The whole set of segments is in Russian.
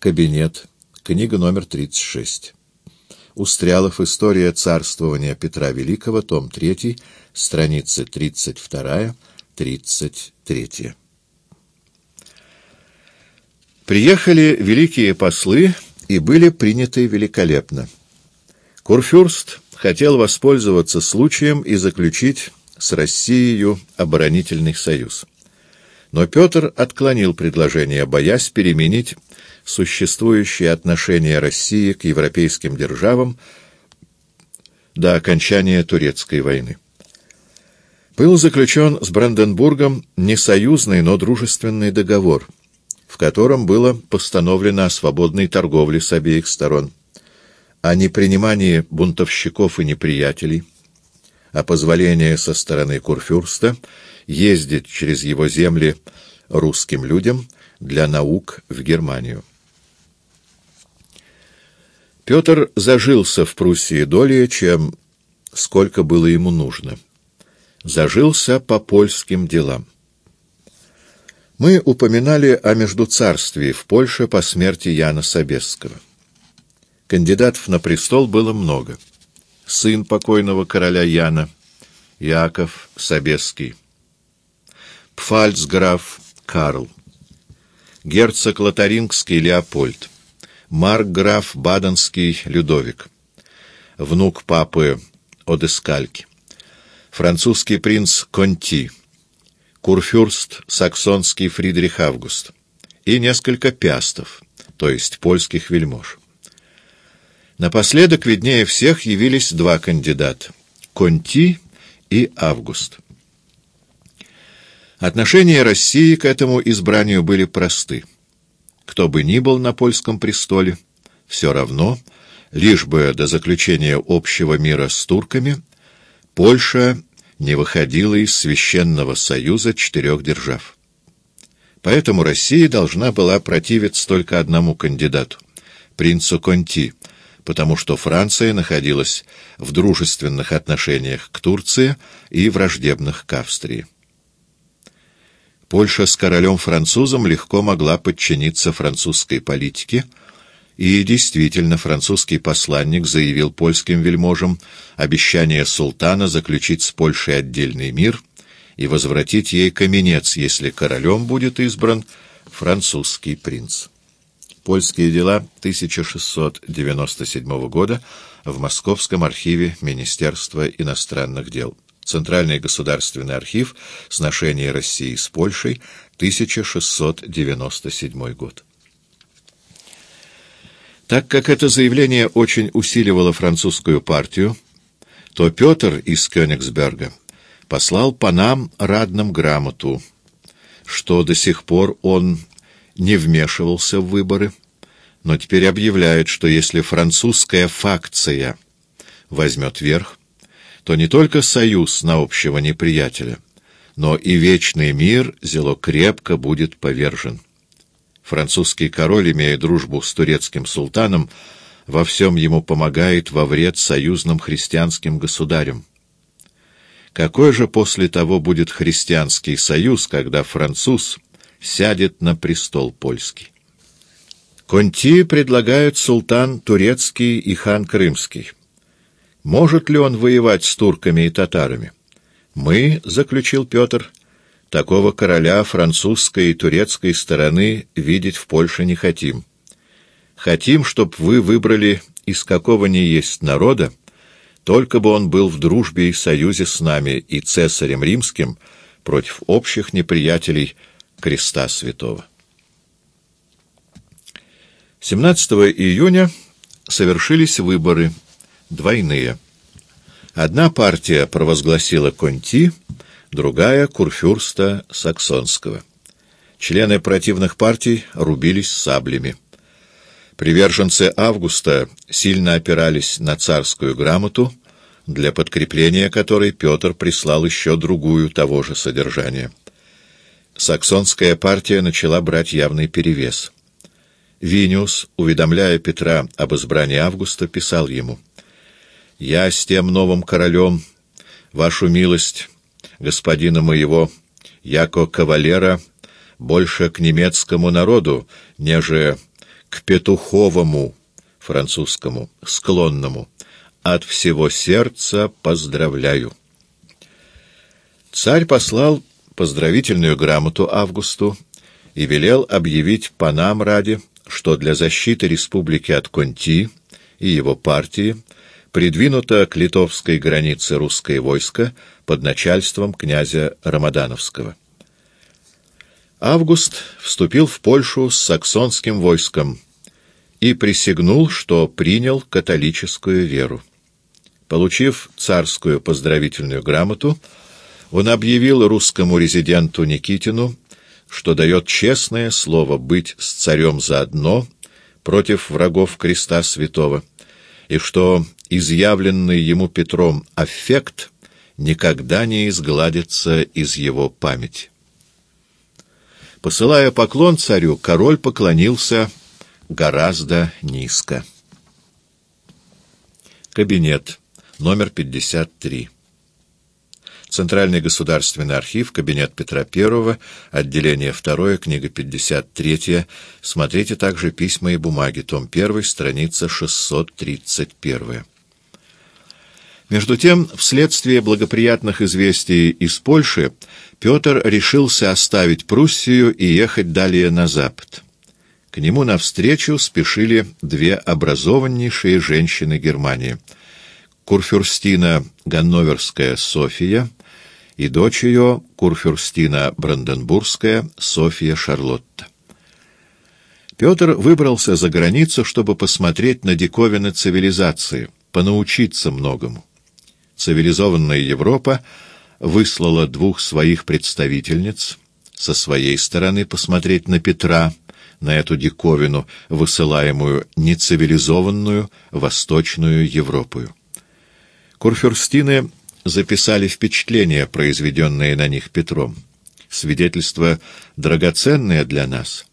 Кабинет. Книга номер 36. Устрялов. История царствования Петра Великого. Том 3. Страницы 32-33. Приехали великие послы и были приняты великолепно. Курфюрст хотел воспользоваться случаем и заключить с Россией оборонительный союз. Но Петр отклонил предложение, боясь переменить существующие отношения России к европейским державам до окончания Турецкой войны. Был заключен с Бранденбургом не союзный, но дружественный договор – в котором было постановлено о свободной торговле с обеих сторон, о непринимании бунтовщиков и неприятелей, о позволении со стороны Курфюрста ездить через его земли русским людям для наук в Германию. Петр зажился в Пруссии долее, чем сколько было ему нужно. Зажился по польским делам. Мы упоминали о междуцарствии в Польше по смерти Яна Собесского. Кандидатов на престол было много. Сын покойного короля Яна, Яков Собесский, пфальцграф Карл, герцог Лотарингский Леопольд, маркграф Баденский Людовик, внук папы Одескальки, французский принц Конти, курфюрст саксонский Фридрих Август и несколько пястов, то есть польских вельмож. Напоследок виднее всех явились два кандидата — Конти и Август. Отношения России к этому избранию были просты. Кто бы ни был на польском престоле, все равно, лишь бы до заключения общего мира с турками, Польша не выходила из Священного Союза четырех держав. Поэтому Россия должна была противиться только одному кандидату — принцу Конти, потому что Франция находилась в дружественных отношениях к Турции и враждебных к Австрии. Польша с королем-французом легко могла подчиниться французской политике — и действительно, французский посланник заявил польским вельможам обещание султана заключить с Польшей отдельный мир и возвратить ей каменец, если королем будет избран французский принц. Польские дела 1697 года в Московском архиве Министерства иностранных дел. Центральный государственный архив «Сношение России с Польшей», 1697 год. Так как это заявление очень усиливало французскую партию, то Петр из Кёнигсберга послал по нам радным грамоту, что до сих пор он не вмешивался в выборы, но теперь объявляет, что если французская факция возьмет верх, то не только союз на общего неприятеля, но и вечный мир зело крепко будет повержен. Французский король, имея дружбу с турецким султаном, во всем ему помогает во вред союзным христианским государям. Какой же после того будет христианский союз, когда француз сядет на престол польский? Конти предлагают султан турецкий и хан крымский. Может ли он воевать с турками и татарами? Мы, — заключил Петр, Такого короля французской и турецкой стороны видеть в Польше не хотим. Хотим, чтоб вы выбрали из какого ни есть народа, только бы он был в дружбе и союзе с нами и цесарем римским против общих неприятелей креста святого. 17 июня совершились выборы, двойные. Одна партия провозгласила Конти — другая — Курфюрста Саксонского. Члены противных партий рубились саблями. Приверженцы Августа сильно опирались на царскую грамоту, для подкрепления которой Петр прислал еще другую того же содержания. Саксонская партия начала брать явный перевес. Виниус, уведомляя Петра об избрании Августа, писал ему «Я с тем новым королем, вашу милость, господина моего, яко кавалера, больше к немецкому народу, неже к петуховому, французскому, склонному, от всего сердца поздравляю. Царь послал поздравительную грамоту Августу и велел объявить панам ради, что для защиты республики от Конти и его партии придвинуто к литовской границе русское войско под начальством князя Рамадановского. Август вступил в Польшу с саксонским войском и присягнул, что принял католическую веру. Получив царскую поздравительную грамоту, он объявил русскому резиденту Никитину, что дает честное слово быть с царем заодно против врагов креста святого, и что изъявленный ему Петром аффект никогда не изгладится из его памяти. Посылая поклон царю, король поклонился гораздо низко. Кабинет, номер 53. Центральный государственный архив, кабинет Петра I, отделение 2, книга 53. Смотрите также «Письма и бумаги», том 1, страница 631. Между тем, вследствие благоприятных известий из Польши, Петр решился оставить Пруссию и ехать далее на запад. К нему навстречу спешили две образованнейшие женщины Германии. Курфюрстина Ганноверская София и дочь ее, Курфюрстина Бранденбургская София Шарлотта. Петр выбрался за границу, чтобы посмотреть на диковины цивилизации, понаучиться многому цивилизованная Европа выслала двух своих представительниц со своей стороны посмотреть на Петра, на эту диковину, высылаемую нецивилизованную Восточную Европою. Курфюрстины записали впечатления, произведенные на них Петром. Свидетельство драгоценное для нас,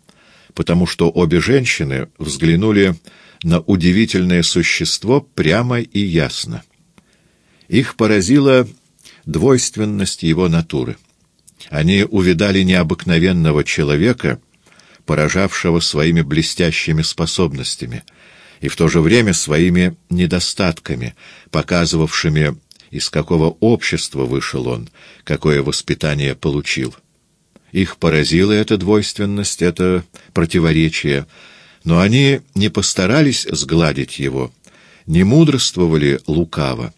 потому что обе женщины взглянули на удивительное существо прямо и ясно. Их поразила двойственность его натуры. Они увидали необыкновенного человека, поражавшего своими блестящими способностями, и в то же время своими недостатками, показывавшими, из какого общества вышел он, какое воспитание получил. Их поразила эта двойственность, это противоречие, но они не постарались сгладить его, не мудрствовали лукаво,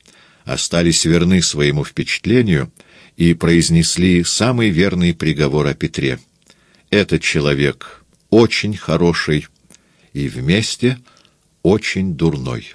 остались верны своему впечатлению и произнесли самый верный приговор о Петре. Этот человек очень хороший и вместе очень дурной.